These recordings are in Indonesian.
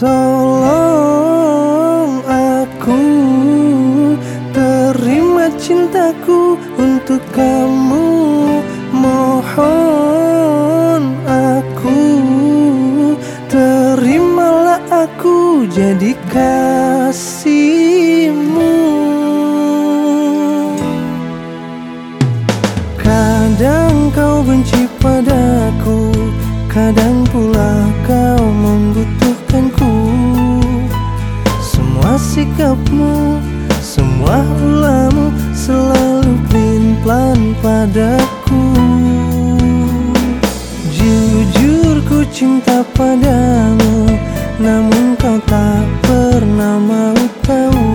Tolong aku Terima cintaku untuk kamu. Mohon aku Terimalah aku jadi kasihmu. Kadang kau benci padaku Kadang pula kau semua ulamu Selalu pelin-pelan padaku. Jujur ku cinta padamu Namun kau tak pernah mau tahu.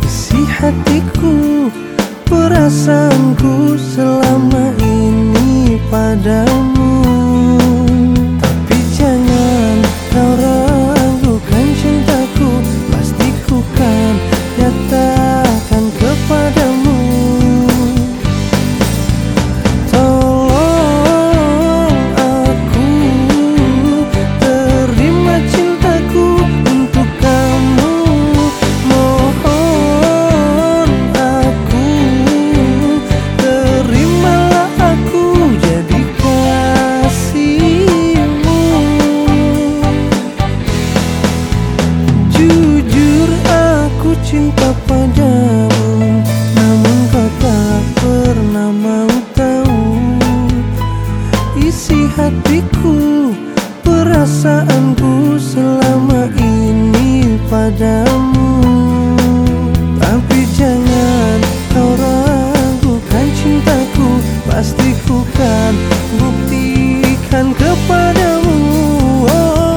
Isi hatiku, perasaanku cinta padamu Namun kau tak pernah mau tahu. Isi hatiku Perasaanku selama ini padamu. Tapi jangan kau ragukan cintaku Pasti ku kan buktikan kepadamu. Oh.